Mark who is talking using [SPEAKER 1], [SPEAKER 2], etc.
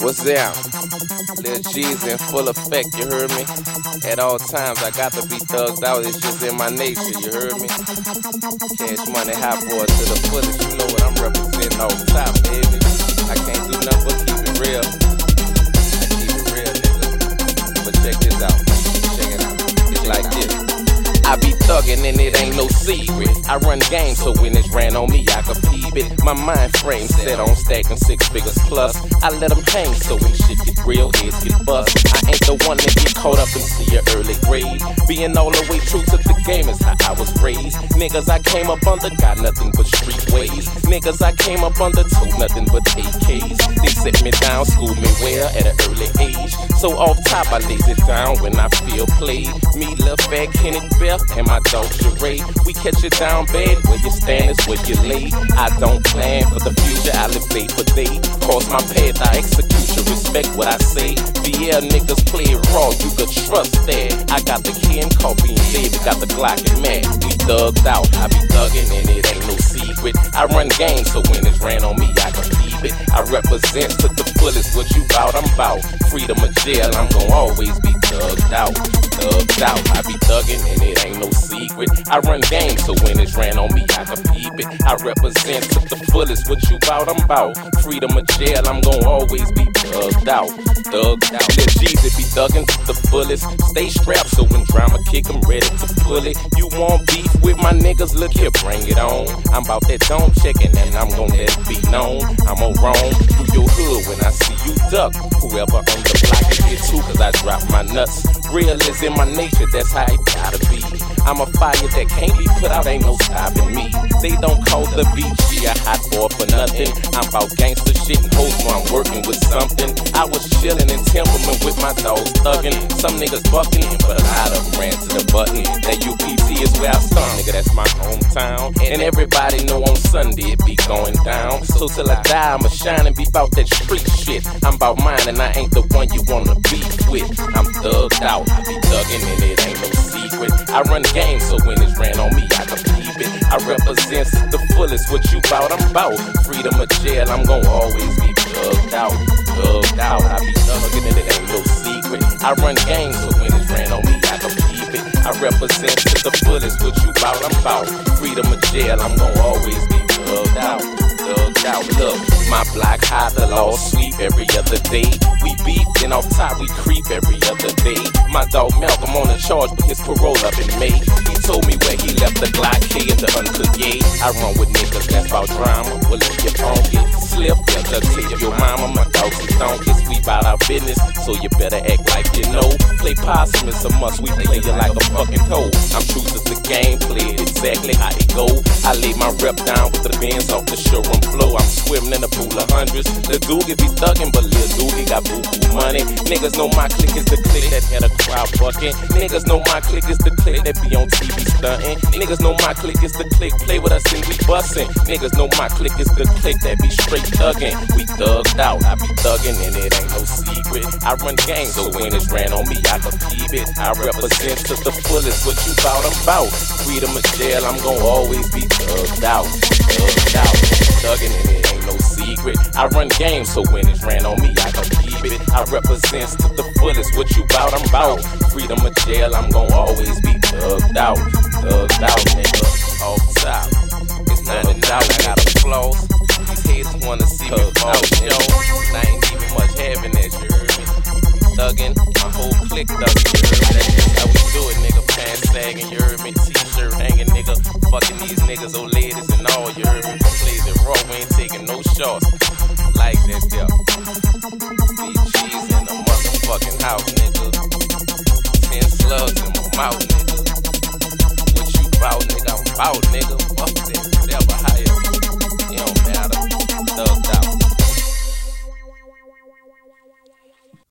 [SPEAKER 1] What's down? Lil G's in full effect, you heard me? At all times, I got to be thugged out, it's just in my nature, you heard me? Cash money, hot boy to the fullest, you know what I'm representing off top, baby. I can't do nothing but keep it real. Thuggin' and it ain't no secret. I run games, so when it's ran on me, I can peep it. My mind frame set on stacking six figures plus. I let them hang, so when shit get real, heads get bust. I ain't the one that get caught up into your early grade. Being all the way true to the game is how I was raised. Niggas I came up under got nothing but street ways. Niggas I came up under told nothing but AKs. They set me down, schooled me well at an early age. So off top, I lays it down when I feel played. Me, Lil Fat, Kenneth Bell, and my dog Sheree. We catch you down bad, where you stand is where you lay. I don't plan for the future, I live day for day. Cross my path, I execute you, respect what I say. BL niggas play raw, you could trust that. I got the key and coffee and David got the Glock and man. We thugged out, I be thugging and it ain't no secret. I run games, so when it's ran on me, I can keep it. I represent to the fullest what you bout, I'm bout. Freedom of jail, I'm gon' always be thugged out. Thugged out, I be thugging and it ain't no secret. I run games, so when it's ran on represent to the fullest what you bout, I'm bout. Freedom of jail, I'm gon' always be thugged out. Thugged out. Let Jesus be thugging to the fullest. Stay strapped so when drama kick, I'm ready to pull it. You want beef with my niggas? Look here, bring it on. I'm about that dome checking and I'm gon' let it be known. I'm on roam through your hood when I see you duck. Whoever on the block is here too, cause I drop my nuts. Real is in my nature, that's how it gotta be. I'm a fire that can't be put out, ain't no stopping me. They don't call the BG a hot boy for nothing. I'm about gangster shit and hoes when I'm working with something. I was chillin' in Timberman with my dogs thuggin'. Some niggas buckin', but I them ran to the button. That UPT is where I start, nigga, that's my hometown. And everybody know on Sunday it be going down. So till I die, I'ma shine and be about that street shit. I'm about mine and I ain't the one you wanna be with. I'm thugged out, I be thuggin' and it ain't no secret. I run games, so when it's ran on me, I can keep it. I represent the fullest what you bout, I'm bout. Freedom of jail, I'm gon' always be thugged out. Thugged out, I be thuggin' and it ain't no secret. I run games, so when it's ran on me, I can keep it. I represent the fullest what you bout, I'm bout. Freedom of jail, I'm gon' always be thugged out. Thugged out, look, my block high, the law sweep every other day. We beef, then off top we creep every other day. My dog Malcolm on a charge, but his parole up in May. He told me where he left the Glock K in the uncooked. I run with niggas that's about drama. Well, if you don't get slip, they'll just take your mama. My dogs our business, so you better act like you know. Play possum, it's a must, we play you like a fucking hoe. I'm true to the game, play it exactly how it go. I lay my rep down with the bins off the showroom flow. I'm swimming in a pool of hundreds. The Doogie be thuggin', but Lil Doogie got boo boo money. Niggas know my click is the click that had a crowd bucking. Niggas know my click is the click that be on TV stunting. Niggas know my click is the click. play with us and we bustin'. Niggas know my click is the click that be straight thuggin'. We thugged out, I be thuggin' and it ain't no secret. I run gangs, so when it's ran on me, I can keep it. I represent to the fullest what you bout, I'm bout. Freedom of jail, I'm gon' always be thugged out. Thugged out, thuggin' and it ain't no secret. I run games, so when it's ran on me, I. I represent to the fullest what you bout, I'm bout. Freedom of jail, I'm gon' always be thugged out. Thugged out, nigga. Off top. It's 99, I got a flaws. These haters wanna see me fall, yo. I ain't even much having that, you heard me? Thuggin', my whole clique thuggin', you heard me? That's how we do it, nigga. Pants sagging, you heard me? T-shirt hanging, nigga. Fucking these niggas, old motherfucking nigga. Ten slugs in my mouth, nigga. What you bout, nigga? I'm bout, nigga. Fuck that.